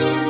Podcast.